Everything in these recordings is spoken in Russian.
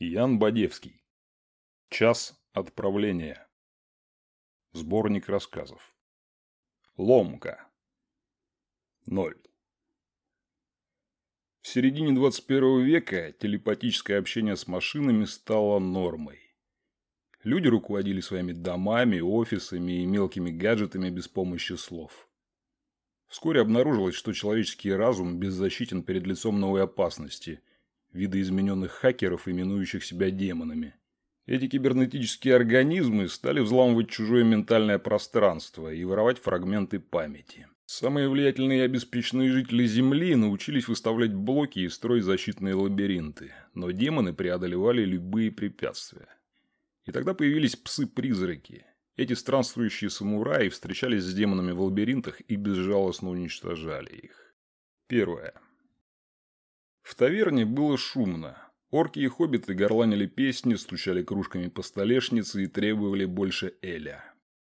Ян Бадевский. Час отправления. Сборник рассказов. Ломка. Ноль. В середине 21 века телепатическое общение с машинами стало нормой. Люди руководили своими домами, офисами и мелкими гаджетами без помощи слов. Вскоре обнаружилось, что человеческий разум беззащитен перед лицом новой опасности – видоизмененных хакеров, именующих себя демонами. Эти кибернетические организмы стали взламывать чужое ментальное пространство и воровать фрагменты памяти. Самые влиятельные и обеспеченные жители Земли научились выставлять блоки и строить защитные лабиринты, но демоны преодолевали любые препятствия. И тогда появились псы-призраки. Эти странствующие самураи встречались с демонами в лабиринтах и безжалостно уничтожали их. Первое. В таверне было шумно. Орки и хоббиты горланили песни, стучали кружками по столешнице и требовали больше Эля.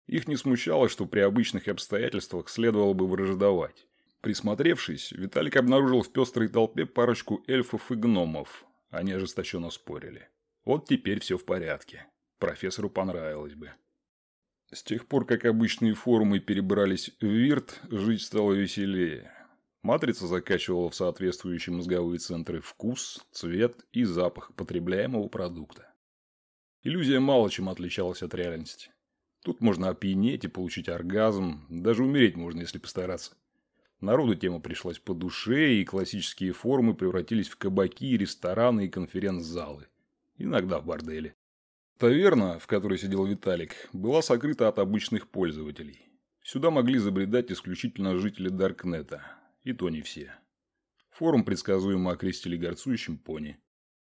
Их не смущало, что при обычных обстоятельствах следовало бы враждовать. Присмотревшись, Виталик обнаружил в пестрой толпе парочку эльфов и гномов. Они ожесточенно спорили. Вот теперь все в порядке. Профессору понравилось бы. С тех пор, как обычные форумы перебрались в Вирт, жить стало веселее. Матрица закачивала в соответствующие мозговые центры вкус, цвет и запах потребляемого продукта. Иллюзия мало чем отличалась от реальности. Тут можно опьянеть и получить оргазм, даже умереть можно, если постараться. Народу тема пришлась по душе, и классические формы превратились в кабаки, рестораны и конференц-залы. Иногда в борделе. Таверна, в которой сидел Виталик, была сокрыта от обычных пользователей. Сюда могли забредать исключительно жители Даркнета, и то не все. Форум предсказуемо окрестили горцующим пони.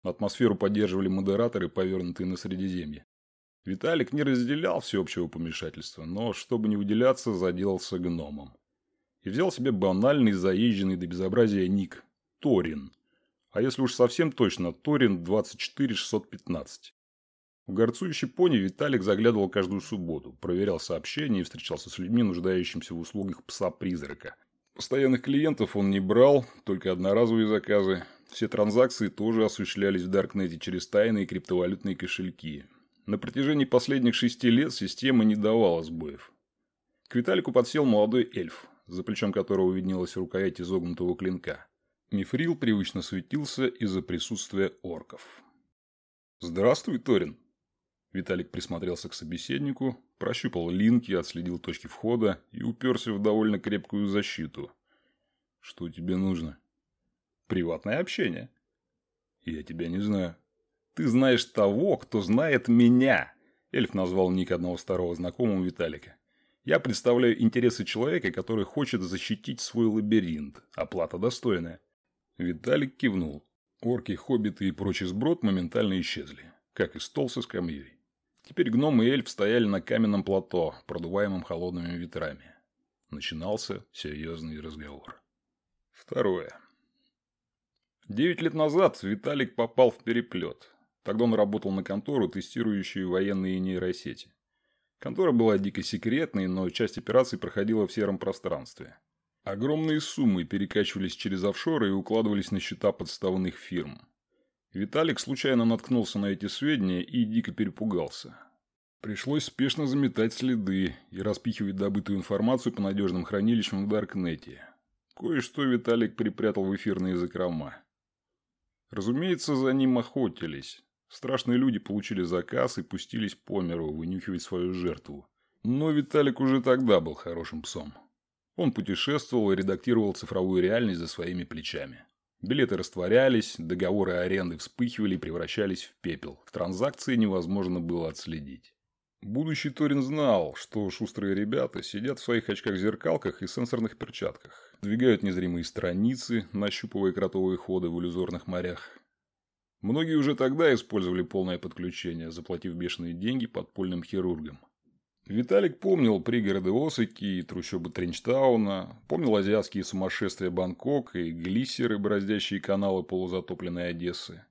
Атмосферу поддерживали модераторы, повернутые на Средиземье. Виталик не разделял всеобщего помешательства, но, чтобы не выделяться, заделался гномом. И взял себе банальный, заезженный до безобразия ник – Торин. А если уж совсем точно, Торин 24615. В горцующий пони Виталик заглядывал каждую субботу, проверял сообщения и встречался с людьми, нуждающимися в услугах пса-призрака – Постоянных клиентов он не брал, только одноразовые заказы. Все транзакции тоже осуществлялись в Даркнете через тайные криптовалютные кошельки. На протяжении последних шести лет система не давала сбоев. К Виталику подсел молодой эльф, за плечом которого виднелась рукоять изогнутого клинка. Мифрил привычно светился из-за присутствия орков. «Здравствуй, Торин!» Виталик присмотрелся к собеседнику, прощупал линки, отследил точки входа и уперся в довольно крепкую защиту. «Что тебе нужно?» «Приватное общение». «Я тебя не знаю». «Ты знаешь того, кто знает меня!» Эльф назвал ник одного старого знакомого Виталика. «Я представляю интересы человека, который хочет защитить свой лабиринт. Оплата достойная». Виталик кивнул. Орки, хоббиты и прочий сброд моментально исчезли, как и стол со скамьей. Теперь гном и эльф стояли на каменном плато, продуваемом холодными ветрами. Начинался серьезный разговор. Второе. Девять лет назад Виталик попал в переплет. Тогда он работал на контору, тестирующую военные нейросети. Контора была дико секретной, но часть операций проходила в сером пространстве. Огромные суммы перекачивались через офшоры и укладывались на счета подставных фирм. Виталик случайно наткнулся на эти сведения и дико перепугался. Пришлось спешно заметать следы и распихивать добытую информацию по надежным хранилищам в Даркнете. Кое-что Виталик припрятал в эфирные закрома. Разумеется, за ним охотились. Страшные люди получили заказ и пустились по миру вынюхивать свою жертву. Но Виталик уже тогда был хорошим псом. Он путешествовал и редактировал цифровую реальность за своими плечами. Билеты растворялись, договоры аренды вспыхивали и превращались в пепел. Транзакции невозможно было отследить. Будущий Торин знал, что шустрые ребята сидят в своих очках-зеркалках и сенсорных перчатках, двигают незримые страницы, нащупывая кротовые ходы в иллюзорных морях. Многие уже тогда использовали полное подключение, заплатив бешеные деньги подпольным хирургам. Виталик помнил пригороды Осаки и трущобы Тренчтауна, помнил азиатские сумасшествия Бангкока и глиссеры, бороздящие каналы полузатопленной Одессы.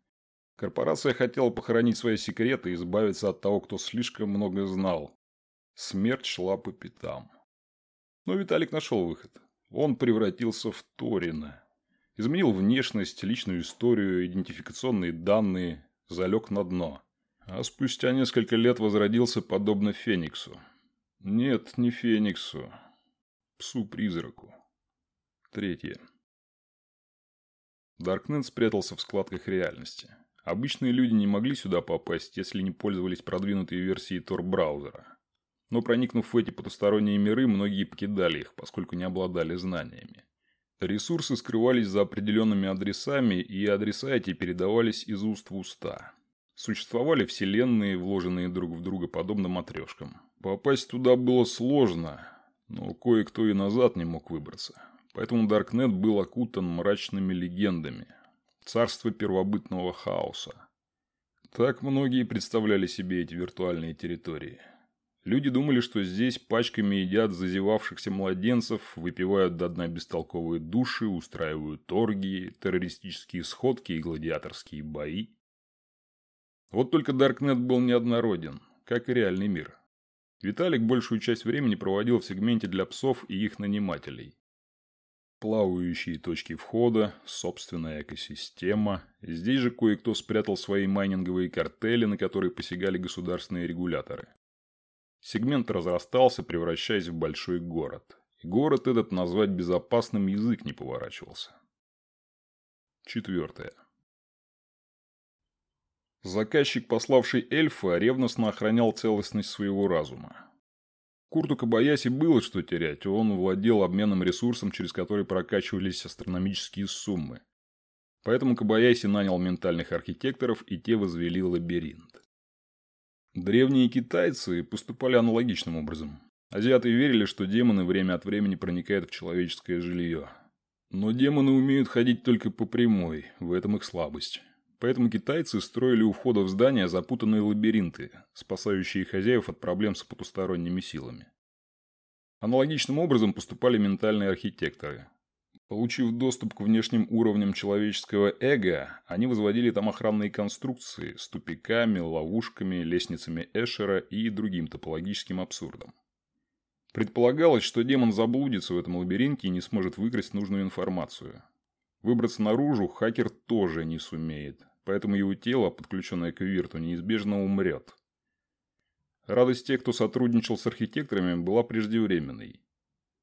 Корпорация хотела похоронить свои секреты и избавиться от того, кто слишком много знал. Смерть шла по пятам. Но Виталик нашел выход. Он превратился в Торина. Изменил внешность, личную историю, идентификационные данные, залег на дно. А спустя несколько лет возродился подобно Фениксу. Нет, не Фениксу. Псу-призраку. Третье. Даркнет спрятался в складках реальности. Обычные люди не могли сюда попасть, если не пользовались продвинутой версией Tor-браузера. Но проникнув в эти потусторонние миры, многие покидали их, поскольку не обладали знаниями. Ресурсы скрывались за определенными адресами, и адреса эти передавались из уст в уста. Существовали вселенные, вложенные друг в друга подобно матрешкам. Попасть туда было сложно, но кое-кто и назад не мог выбраться. Поэтому Даркнет был окутан мрачными легендами. Царство первобытного хаоса. Так многие представляли себе эти виртуальные территории – Люди думали, что здесь пачками едят зазевавшихся младенцев, выпивают до дна бестолковые души, устраивают торги, террористические сходки и гладиаторские бои. Вот только Даркнет был неоднороден, как и реальный мир. Виталик большую часть времени проводил в сегменте для псов и их нанимателей. Плавающие точки входа, собственная экосистема. Здесь же кое-кто спрятал свои майнинговые картели, на которые посягали государственные регуляторы. Сегмент разрастался, превращаясь в большой город. И город этот назвать безопасным язык не поворачивался. Четвертое. Заказчик, пославший эльфа, ревностно охранял целостность своего разума. Курту Кабаяси было что терять, он владел обменным ресурсом, через который прокачивались астрономические суммы. Поэтому Кабаяси нанял ментальных архитекторов, и те возвели лабиринт. Древние китайцы поступали аналогичным образом. Азиаты верили, что демоны время от времени проникают в человеческое жилье. Но демоны умеют ходить только по прямой, в этом их слабость. Поэтому китайцы строили у входа в здание запутанные лабиринты, спасающие хозяев от проблем с потусторонними силами. Аналогичным образом поступали ментальные архитекторы. Получив доступ к внешним уровням человеческого эго, они возводили там охранные конструкции с тупиками, ловушками, лестницами Эшера и другим топологическим абсурдом. Предполагалось, что демон заблудится в этом лабиринте и не сможет выкрасть нужную информацию. Выбраться наружу хакер тоже не сумеет, поэтому его тело, подключенное к вирту, неизбежно умрет. Радость тех, кто сотрудничал с архитекторами, была преждевременной.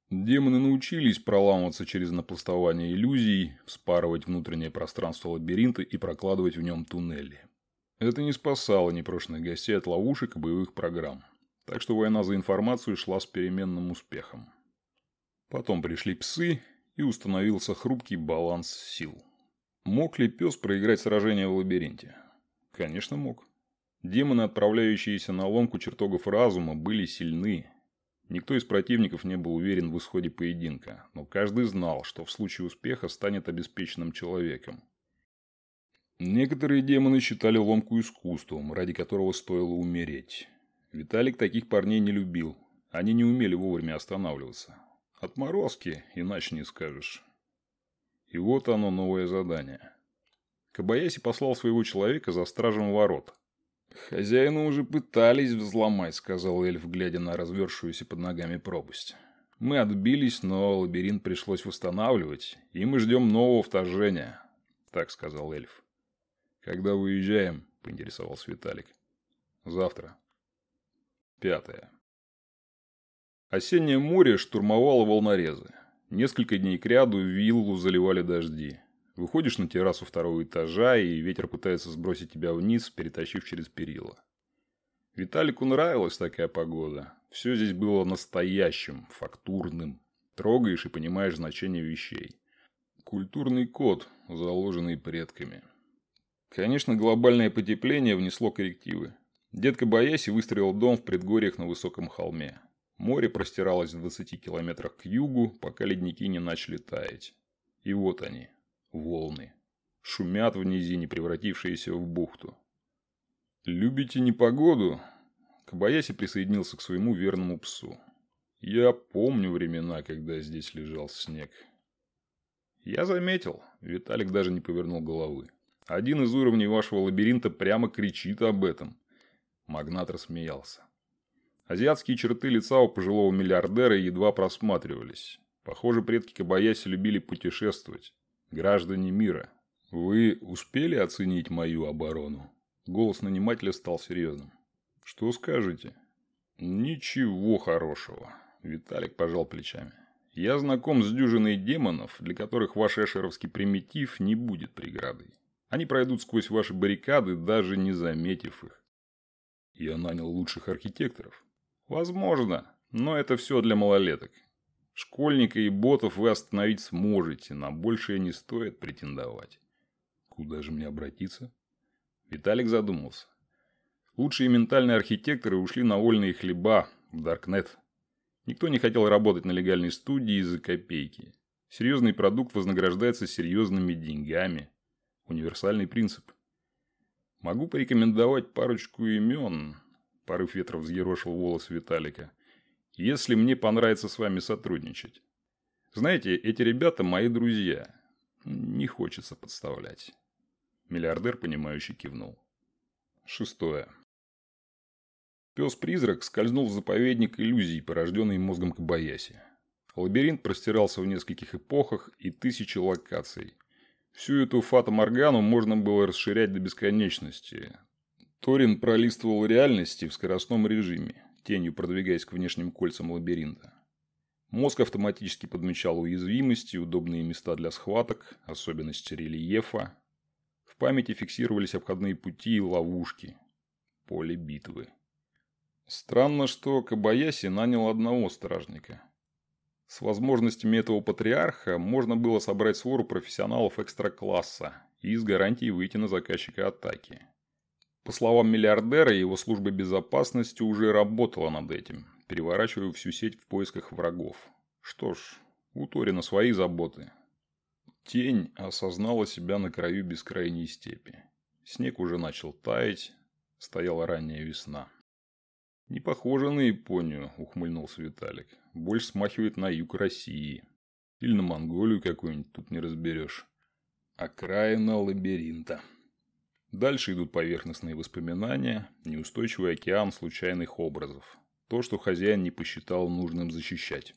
Демоны научились проламываться через напластование иллюзий, вспарывать внутреннее пространство лабиринта и прокладывать в нем туннели. Это не спасало непрошенных гостей от ловушек и боевых программ. Так что война за информацию шла с переменным успехом. Потом пришли псы, и установился хрупкий баланс сил. Мог ли пес проиграть сражение в лабиринте? Конечно, мог. Демоны, отправляющиеся на ломку чертогов разума, были сильны, Никто из противников не был уверен в исходе поединка, но каждый знал, что в случае успеха станет обеспеченным человеком. Некоторые демоны считали ломку искусством, ради которого стоило умереть. Виталик таких парней не любил. Они не умели вовремя останавливаться. Отморозки, иначе не скажешь. И вот оно новое задание. Кабаяси послал своего человека за стражем ворот, «Хозяина уже пытались взломать», — сказал эльф, глядя на развершуюся под ногами пропасть. «Мы отбились, но лабиринт пришлось восстанавливать, и мы ждем нового вторжения», — так сказал эльф. «Когда выезжаем?» — поинтересовался Виталик. «Завтра». Пятое. Осеннее море штурмовало волнорезы. Несколько дней кряду виллу заливали дожди. Выходишь на террасу второго этажа, и ветер пытается сбросить тебя вниз, перетащив через перила. Виталику нравилась такая погода. Все здесь было настоящим, фактурным. Трогаешь и понимаешь значение вещей. Культурный код, заложенный предками. Конечно, глобальное потепление внесло коррективы. Дедка Бояси выстроил дом в предгорьях на высоком холме. Море простиралось в 20 километрах к югу, пока ледники не начали таять. И вот они, волны. Шумят в низине, превратившиеся в бухту. «Любите непогоду?» Кабаяси присоединился к своему верному псу. «Я помню времена, когда здесь лежал снег». «Я заметил». Виталик даже не повернул головы. «Один из уровней вашего лабиринта прямо кричит об этом». Магнат рассмеялся. Азиатские черты лица у пожилого миллиардера едва просматривались. Похоже, предки Кабаяси любили путешествовать. Граждане мира, вы успели оценить мою оборону? Голос нанимателя стал серьезным. «Что скажете?» «Ничего хорошего», – Виталик пожал плечами. «Я знаком с дюжиной демонов, для которых ваш эшеровский примитив не будет преградой. Они пройдут сквозь ваши баррикады, даже не заметив их. Я нанял лучших архитекторов. Возможно, но это все для малолеток. Школьника и ботов вы остановить сможете, на большее не стоит претендовать. Куда же мне обратиться? Виталик задумался. Лучшие ментальные архитекторы ушли на вольные хлеба в Даркнет. Никто не хотел работать на легальной студии из-за копейки. Серьезный продукт вознаграждается серьезными деньгами. Универсальный принцип. Могу порекомендовать парочку имен. Порыв ветра взъерошил волос Виталика. Если мне понравится с вами сотрудничать. Знаете, эти ребята мои друзья. Не хочется подставлять. Миллиардер, понимающий, кивнул. Шестое. Пес-призрак скользнул в заповедник иллюзий, порожденный мозгом Кабаяси. Лабиринт простирался в нескольких эпохах и тысячи локаций. Всю эту фата-моргану можно было расширять до бесконечности. Торин пролистывал реальности в скоростном режиме, тенью продвигаясь к внешним кольцам лабиринта. Мозг автоматически подмечал уязвимости, удобные места для схваток, особенности рельефа. В памяти фиксировались обходные пути и ловушки. Поле битвы. Странно, что Кабаяси нанял одного стражника – с возможностями этого патриарха можно было собрать свору профессионалов экстра-класса и с гарантией выйти на заказчика атаки. По словам миллиардера, его служба безопасности уже работала над этим, переворачивая всю сеть в поисках врагов. Что ж, у Торина свои заботы. Тень осознала себя на краю бескрайней степи. Снег уже начал таять, стояла ранняя весна. «Не похоже на Японию», – ухмыльнулся Виталик. «Больше смахивает на юг России. Или на Монголию какую-нибудь, тут не разберешь. Окраина лабиринта». Дальше идут поверхностные воспоминания, неустойчивый океан случайных образов. То, что хозяин не посчитал нужным защищать.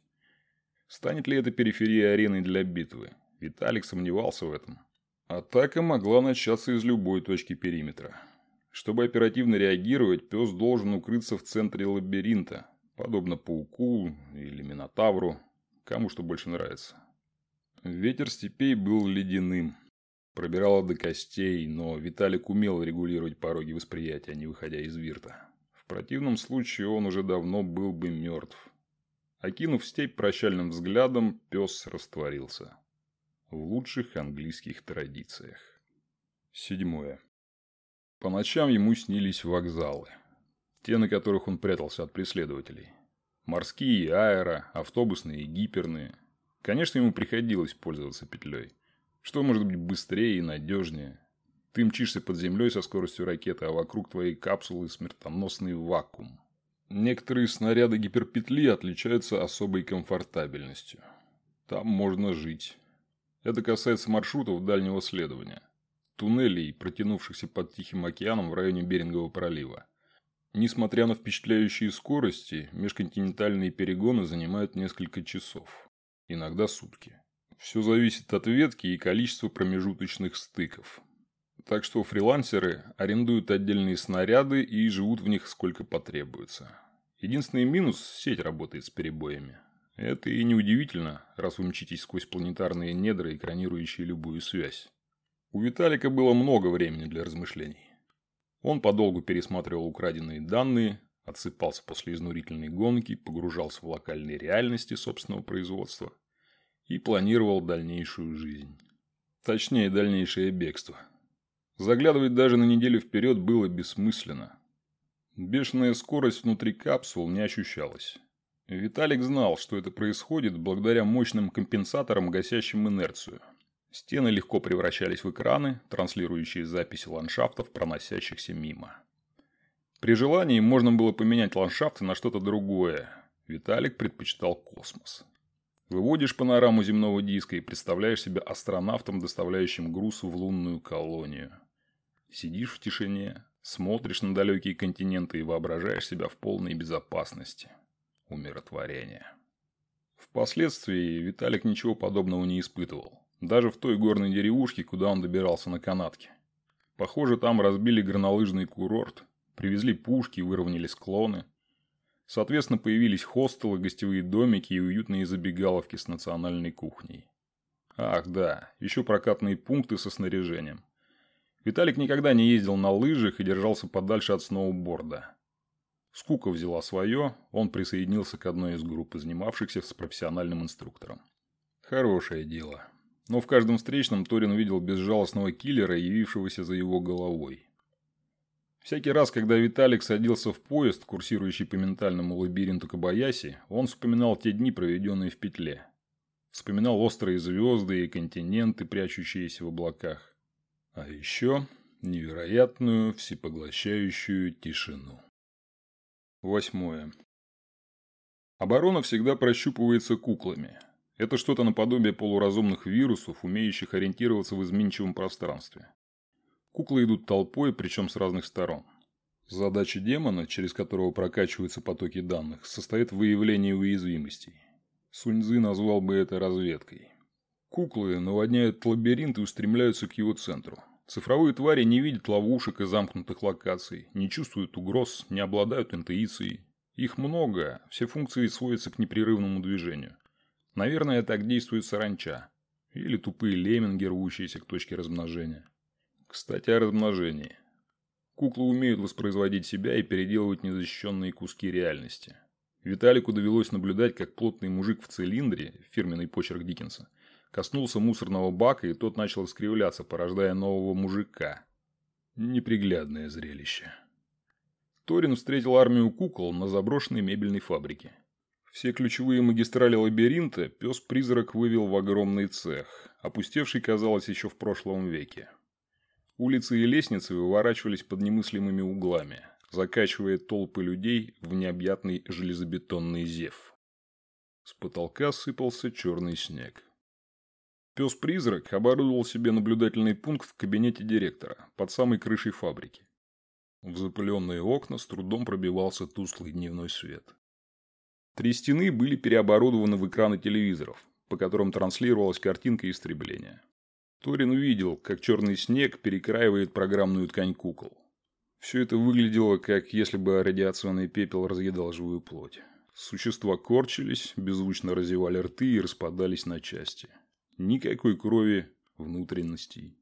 Станет ли это периферия арены для битвы? Виталик сомневался в этом. Атака могла начаться из любой точки периметра. Чтобы оперативно реагировать, пес должен укрыться в центре лабиринта, подобно пауку или минотавру, кому что больше нравится. Ветер степей был ледяным. Пробирало до костей, но Виталик умел регулировать пороги восприятия, не выходя из вирта. В противном случае он уже давно был бы мертв. Окинув степь прощальным взглядом, пес растворился. В лучших английских традициях. Седьмое. По ночам ему снились вокзалы. Те, на которых он прятался от преследователей. Морские, аэро, автобусные и гиперные. Конечно, ему приходилось пользоваться петлей. Что может быть быстрее и надежнее? Ты мчишься под землей со скоростью ракеты, а вокруг твоей капсулы смертоносный вакуум. Некоторые снаряды гиперпетли отличаются особой комфортабельностью. Там можно жить. Это касается маршрутов дальнего следования туннелей, протянувшихся под Тихим океаном в районе Берингового пролива. Несмотря на впечатляющие скорости, межконтинентальные перегоны занимают несколько часов, иногда сутки. Все зависит от ветки и количества промежуточных стыков. Так что фрилансеры арендуют отдельные снаряды и живут в них сколько потребуется. Единственный минус – сеть работает с перебоями. Это и неудивительно, раз вы мчитесь сквозь планетарные недра, экранирующие любую связь. У Виталика было много времени для размышлений. Он подолгу пересматривал украденные данные, отсыпался после изнурительной гонки, погружался в локальные реальности собственного производства и планировал дальнейшую жизнь. Точнее, дальнейшее бегство. Заглядывать даже на неделю вперед было бессмысленно. Бешеная скорость внутри капсул не ощущалась. Виталик знал, что это происходит благодаря мощным компенсаторам, гасящим инерцию – Стены легко превращались в экраны, транслирующие записи ландшафтов, проносящихся мимо. При желании можно было поменять ландшафты на что-то другое. Виталик предпочитал космос. Выводишь панораму земного диска и представляешь себя астронавтом, доставляющим груз в лунную колонию. Сидишь в тишине, смотришь на далекие континенты и воображаешь себя в полной безопасности. Умиротворение. Впоследствии Виталик ничего подобного не испытывал. Даже в той горной деревушке, куда он добирался на канатке. Похоже, там разбили горнолыжный курорт, привезли пушки, выровняли склоны. Соответственно, появились хостелы, гостевые домики и уютные забегаловки с национальной кухней. Ах, да, еще прокатные пункты со снаряжением. Виталик никогда не ездил на лыжах и держался подальше от сноуборда. Скука взяла свое, он присоединился к одной из групп, занимавшихся с профессиональным инструктором. Хорошее дело. Но в каждом встречном Торин увидел безжалостного киллера, явившегося за его головой. Всякий раз, когда Виталик садился в поезд, курсирующий по ментальному лабиринту Кабаяси, он вспоминал те дни, проведенные в петле. Вспоминал острые звезды и континенты, прячущиеся в облаках. А еще невероятную всепоглощающую тишину. Восьмое. Оборона всегда прощупывается куклами. Это что-то наподобие полуразумных вирусов, умеющих ориентироваться в изменчивом пространстве. Куклы идут толпой, причем с разных сторон. Задача демона, через которого прокачиваются потоки данных, состоит в выявлении уязвимостей. Суньзы назвал бы это разведкой. Куклы наводняют лабиринт и устремляются к его центру. Цифровые твари не видят ловушек и замкнутых локаций, не чувствуют угроз, не обладают интуицией. Их много, все функции сводятся к непрерывному движению. Наверное, так действует саранча. Или тупые лемминги, рвущиеся к точке размножения. Кстати, о размножении. Куклы умеют воспроизводить себя и переделывать незащищенные куски реальности. Виталику довелось наблюдать, как плотный мужик в цилиндре, фирменный почерк Диккенса, Коснулся мусорного бака, и тот начал искривляться, порождая нового мужика. Неприглядное зрелище. Торин встретил армию кукол на заброшенной мебельной фабрике. Все ключевые магистрали лабиринта пес-призрак вывел в огромный цех, опустевший, казалось, еще в прошлом веке. Улицы и лестницы выворачивались под немыслимыми углами, закачивая толпы людей в необъятный железобетонный зев. С потолка сыпался черный снег. Пес-призрак оборудовал себе наблюдательный пункт в кабинете директора, под самой крышей фабрики. В запыленные окна с трудом пробивался тусклый дневной свет. Три стены были переоборудованы в экраны телевизоров, по которым транслировалась картинка истребления. Торин увидел, как черный снег перекраивает программную ткань кукол. Все это выглядело, как если бы радиационный пепел разъедал живую плоть. Существа корчились, беззвучно разевали рты и распадались на части. Никакой крови, внутренностей.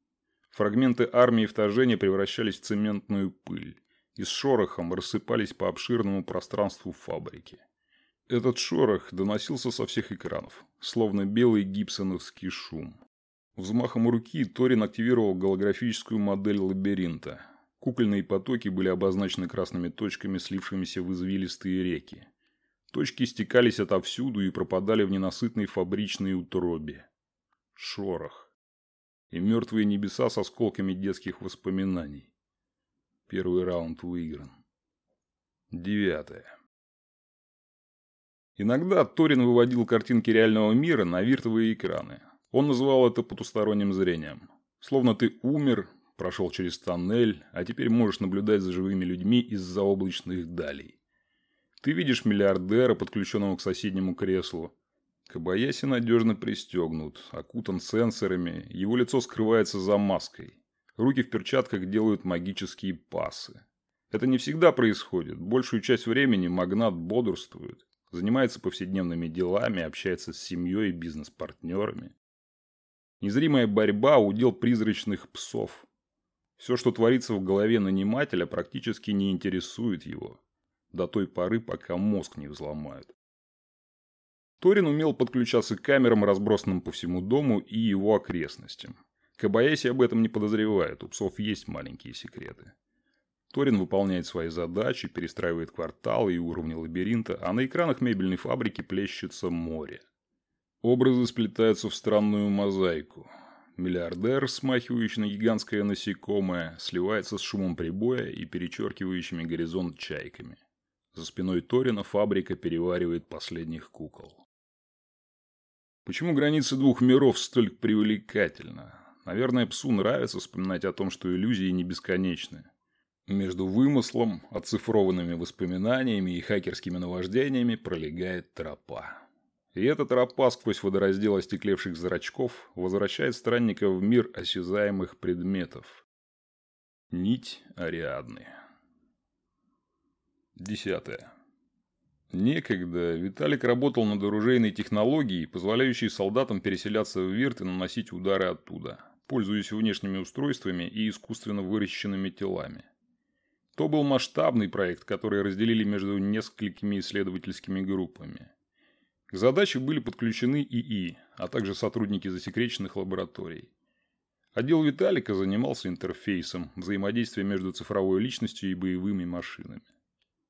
Фрагменты армии вторжения превращались в цементную пыль и с шорохом рассыпались по обширному пространству фабрики. Этот шорох доносился со всех экранов, словно белый гибсоновский шум. Взмахом руки Торин активировал голографическую модель лабиринта. Кукольные потоки были обозначены красными точками, слившимися в извилистые реки. Точки стекались отовсюду и пропадали в ненасытной фабричной утробе шорох и мертвые небеса с осколками детских воспоминаний. Первый раунд выигран. Девятое. Иногда Торин выводил картинки реального мира на виртовые экраны. Он называл это потусторонним зрением. Словно ты умер, прошел через тоннель, а теперь можешь наблюдать за живыми людьми из-за облачных далей. Ты видишь миллиардера, подключенного к соседнему креслу, Кабаяси надежно пристегнут, окутан сенсорами, его лицо скрывается за маской. Руки в перчатках делают магические пасы. Это не всегда происходит. Большую часть времени магнат бодрствует, занимается повседневными делами, общается с семьей и бизнес-партнерами. Незримая борьба – удел призрачных псов. Все, что творится в голове нанимателя, практически не интересует его. До той поры, пока мозг не взломают. Торин умел подключаться к камерам, разбросанным по всему дому и его окрестностям. Кабаяси об этом не подозревает, у псов есть маленькие секреты. Торин выполняет свои задачи, перестраивает кварталы и уровни лабиринта, а на экранах мебельной фабрики плещется море. Образы сплетаются в странную мозаику. Миллиардер, смахивающий на гигантское насекомое, сливается с шумом прибоя и перечеркивающими горизонт чайками. За спиной Торина фабрика переваривает последних кукол. Почему границы двух миров столь привлекательна? Наверное, псу нравится вспоминать о том, что иллюзии не бесконечны. Между вымыслом, оцифрованными воспоминаниями и хакерскими наваждениями пролегает тропа. И эта тропа сквозь водораздел остеклевших зрачков возвращает странника в мир осязаемых предметов. Нить Ариадны. Десятое. Некогда Виталик работал над оружейной технологией, позволяющей солдатам переселяться в Вирт и наносить удары оттуда, пользуясь внешними устройствами и искусственно выращенными телами. То был масштабный проект, который разделили между несколькими исследовательскими группами. К задаче были подключены ИИ, а также сотрудники засекреченных лабораторий. Отдел Виталика занимался интерфейсом, взаимодействием между цифровой личностью и боевыми машинами.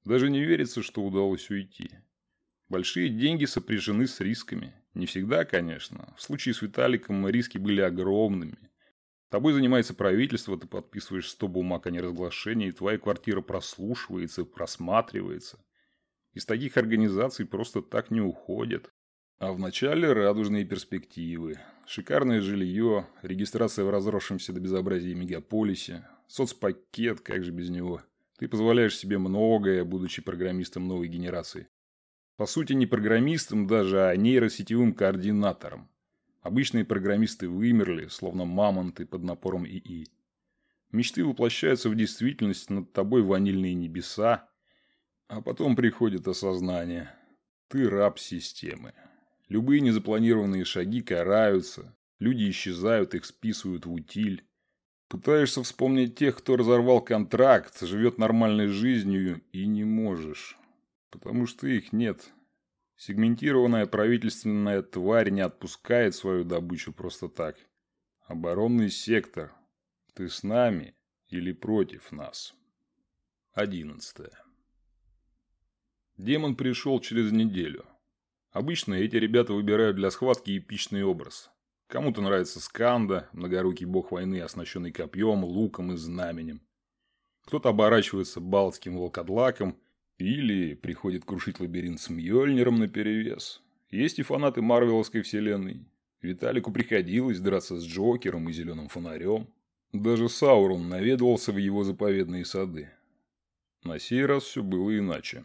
Даже не верится, что удалось уйти. Большие деньги сопряжены с рисками. Не всегда, конечно. В случае с Виталиком риски были огромными. Тобой занимается правительство, ты подписываешь 100 бумаг о неразглашении, твоя квартира прослушивается, просматривается. Из таких организаций просто так не уходят. А вначале радужные перспективы. Шикарное жилье, регистрация в разросшемся до безобразия мегаполисе, соцпакет, как же без него – ты позволяешь себе многое, будучи программистом новой генерации. По сути, не программистом даже, а нейросетевым координатором. Обычные программисты вымерли, словно мамонты под напором ИИ. Мечты воплощаются в действительность, над тобой ванильные небеса, а потом приходит осознание. Ты раб системы. Любые незапланированные шаги караются, люди исчезают, их списывают в утиль. Пытаешься вспомнить тех, кто разорвал контракт, живет нормальной жизнью и не можешь. Потому что их нет. Сегментированная правительственная тварь не отпускает свою добычу просто так. Оборонный сектор. Ты с нами или против нас? Одиннадцатое. Демон пришел через неделю. Обычно эти ребята выбирают для схватки эпичный образ. Кому-то нравится Сканда, многорукий бог войны, оснащенный копьем, луком и знаменем. Кто-то оборачивается балтским волкодлаком или приходит крушить лабиринт с Мьёльниром наперевес. Есть и фанаты Марвеловской вселенной. Виталику приходилось драться с Джокером и Зеленым фонарем. Даже Саурон наведывался в его заповедные сады. На сей раз все было иначе.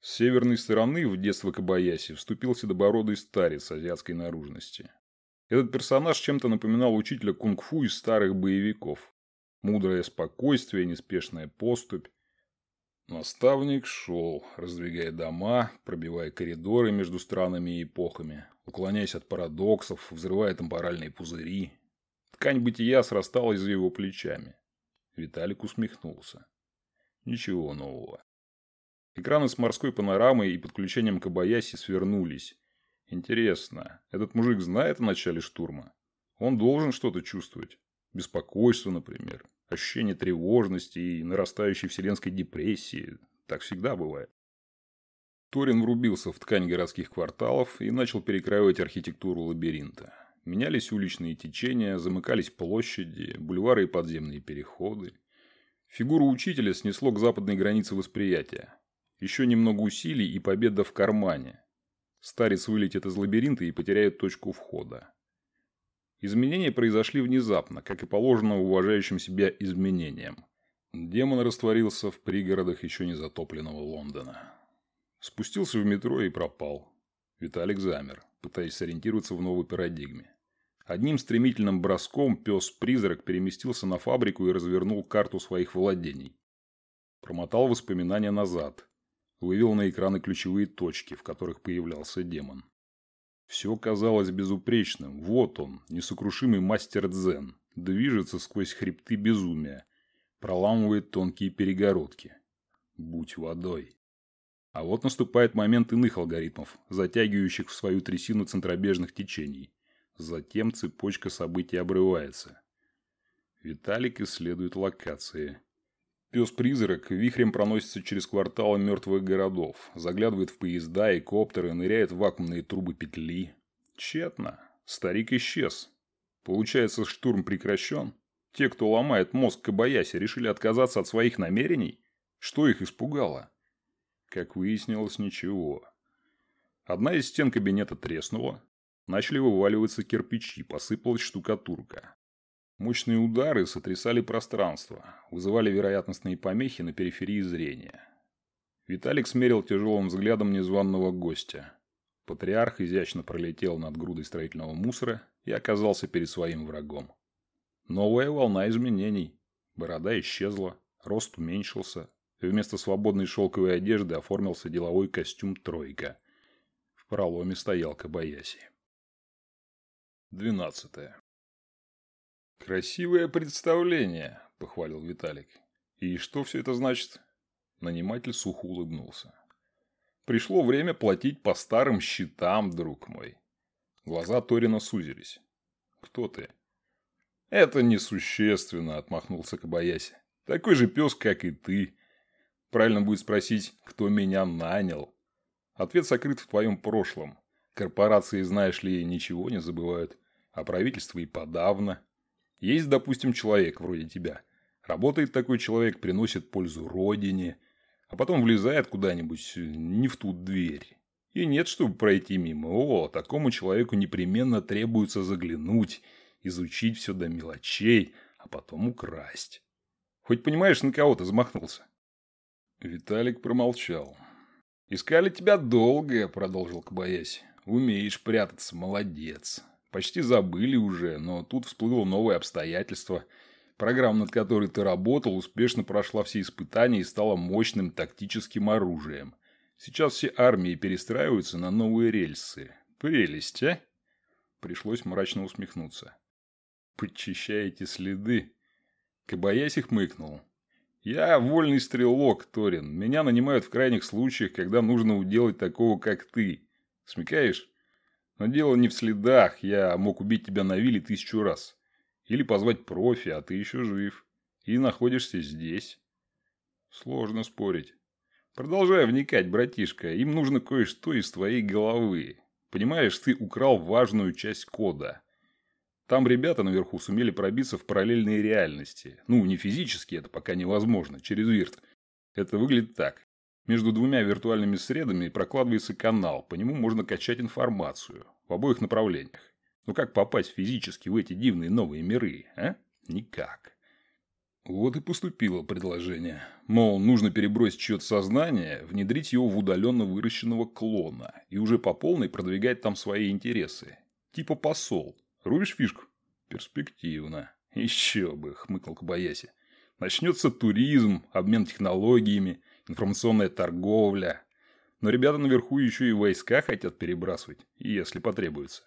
С северной стороны в детство Кабаяси вступил седобородый старец азиатской наружности. Этот персонаж чем-то напоминал учителя кунг-фу из старых боевиков. Мудрое спокойствие, неспешная поступь. Наставник шел, раздвигая дома, пробивая коридоры между странами и эпохами, уклоняясь от парадоксов, взрывая темпоральные пузыри. Ткань бытия срасталась за его плечами. Виталик усмехнулся. Ничего нового. Экраны с морской панорамой и подключением Кабаяси свернулись, Интересно, этот мужик знает о начале штурма? Он должен что-то чувствовать. Беспокойство, например. Ощущение тревожности и нарастающей вселенской депрессии. Так всегда бывает. Торин врубился в ткань городских кварталов и начал перекраивать архитектуру лабиринта. Менялись уличные течения, замыкались площади, бульвары и подземные переходы. Фигуру учителя снесло к западной границе восприятия. Еще немного усилий и победа в кармане. Старец вылетит из лабиринта и потеряет точку входа. Изменения произошли внезапно, как и положено уважающим себя изменениям. Демон растворился в пригородах еще не затопленного Лондона. Спустился в метро и пропал. Виталик замер, пытаясь сориентироваться в новой парадигме. Одним стремительным броском пес-призрак переместился на фабрику и развернул карту своих владений. Промотал воспоминания назад, вывел на экраны ключевые точки, в которых появлялся демон. Все казалось безупречным. Вот он, несокрушимый мастер дзен, движется сквозь хребты безумия, проламывает тонкие перегородки. Будь водой. А вот наступает момент иных алгоритмов, затягивающих в свою трясину центробежных течений. Затем цепочка событий обрывается. Виталик исследует локации. Пес-призрак вихрем проносится через кварталы мертвых городов, заглядывает в поезда и коптеры, ныряет в вакуумные трубы петли. Тщетно. Старик исчез. Получается, штурм прекращен? Те, кто ломает мозг Кабаяси, решили отказаться от своих намерений? Что их испугало? Как выяснилось, ничего. Одна из стен кабинета треснула. Начали вываливаться кирпичи, посыпалась штукатурка. Мощные удары сотрясали пространство, вызывали вероятностные помехи на периферии зрения. Виталик смерил тяжелым взглядом незваного гостя. Патриарх изящно пролетел над грудой строительного мусора и оказался перед своим врагом. Новая волна изменений. Борода исчезла, рост уменьшился, и вместо свободной шелковой одежды оформился деловой костюм «тройка». В проломе стоял Кабаяси. Двенадцатое. «Красивое представление», – похвалил Виталик. «И что все это значит?» Наниматель сухо улыбнулся. «Пришло время платить по старым счетам, друг мой». Глаза Торина сузились. «Кто ты?» «Это несущественно», – отмахнулся Кабаяси. «Такой же пес, как и ты. Правильно будет спросить, кто меня нанял. Ответ сокрыт в твоем прошлом. Корпорации, знаешь ли, ничего не забывают, а правительство и подавно. Есть, допустим, человек вроде тебя. Работает такой человек, приносит пользу родине, а потом влезает куда-нибудь не в ту дверь. И нет, чтобы пройти мимо. О, такому человеку непременно требуется заглянуть, изучить все до мелочей, а потом украсть. Хоть понимаешь, на кого ты замахнулся? Виталик промолчал. «Искали тебя долго», — продолжил Кабаяси. «Умеешь прятаться, молодец. Почти забыли уже, но тут всплыло новое обстоятельство. Программа, над которой ты работал, успешно прошла все испытания и стала мощным тактическим оружием. Сейчас все армии перестраиваются на новые рельсы. Прелесть, а?» Пришлось мрачно усмехнуться. «Подчищаете следы?» Кабаяси хмыкнул. Я вольный стрелок, Торин. Меня нанимают в крайних случаях, когда нужно уделать такого, как ты. Смекаешь? Но дело не в следах. Я мог убить тебя на вилле тысячу раз. Или позвать профи, а ты еще жив. И находишься здесь. Сложно спорить. Продолжай вникать, братишка. Им нужно кое-что из твоей головы. Понимаешь, ты украл важную часть кода. Там ребята наверху сумели пробиться в параллельные реальности. Ну, не физически, это пока невозможно, через вирт. Это выглядит так. Между двумя виртуальными средами прокладывается канал, по нему можно качать информацию. В обоих направлениях. Но как попасть физически в эти дивные новые миры, а? Никак. Вот и поступило предложение. Мол, нужно перебросить чье-то сознание, внедрить его в удаленно выращенного клона и уже по полной продвигать там свои интересы. Типа посол. Рубишь фишку? Перспективно. Еще бы, хмыкнул Кабаяси. Начнется туризм, обмен технологиями, информационная торговля. Но ребята наверху еще и войска хотят перебрасывать, если потребуется.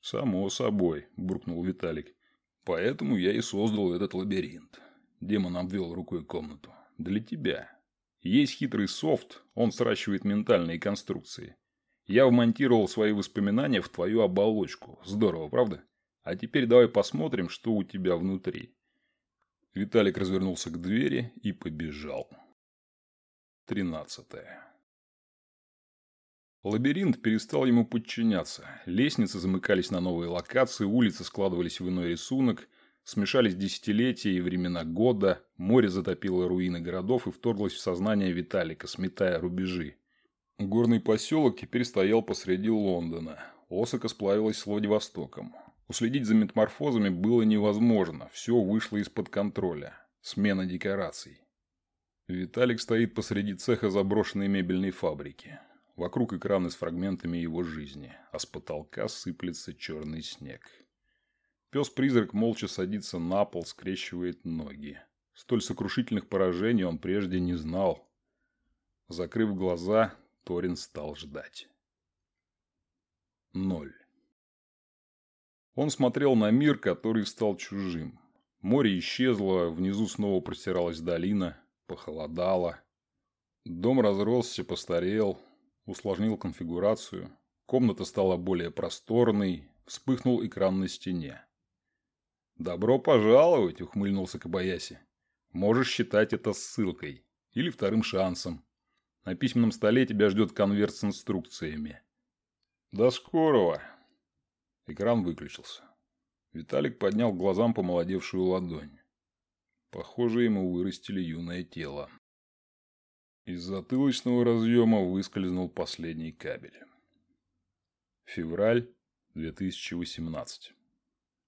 Само собой, буркнул Виталик. Поэтому я и создал этот лабиринт. Демон обвел рукой комнату. Для тебя. Есть хитрый софт, он сращивает ментальные конструкции. Я вмонтировал свои воспоминания в твою оболочку. Здорово, правда? А теперь давай посмотрим, что у тебя внутри. Виталик развернулся к двери и побежал. Тринадцатое. Лабиринт перестал ему подчиняться. Лестницы замыкались на новые локации, улицы складывались в иной рисунок, смешались десятилетия и времена года, море затопило руины городов и вторглось в сознание Виталика, сметая рубежи. Горный поселок теперь стоял посреди Лондона. Осака сплавилась с Владивостоком. Уследить за метаморфозами было невозможно. Все вышло из-под контроля. Смена декораций. Виталик стоит посреди цеха заброшенной мебельной фабрики. Вокруг экраны с фрагментами его жизни, а с потолка сыплется черный снег. Пес-призрак молча садится на пол, скрещивает ноги. Столь сокрушительных поражений он прежде не знал. Закрыв глаза, Торин стал ждать. Ноль. Он смотрел на мир, который стал чужим. Море исчезло, внизу снова простиралась долина, похолодало. Дом разросся, постарел, усложнил конфигурацию. Комната стала более просторной, вспыхнул экран на стене. «Добро пожаловать!» – ухмыльнулся Кабаяси. «Можешь считать это ссылкой. Или вторым шансом. На письменном столе тебя ждет конверт с инструкциями. До скорого. Экран выключился. Виталик поднял глазам помолодевшую ладонь. Похоже, ему вырастили юное тело. Из затылочного разъема выскользнул последний кабель. Февраль 2018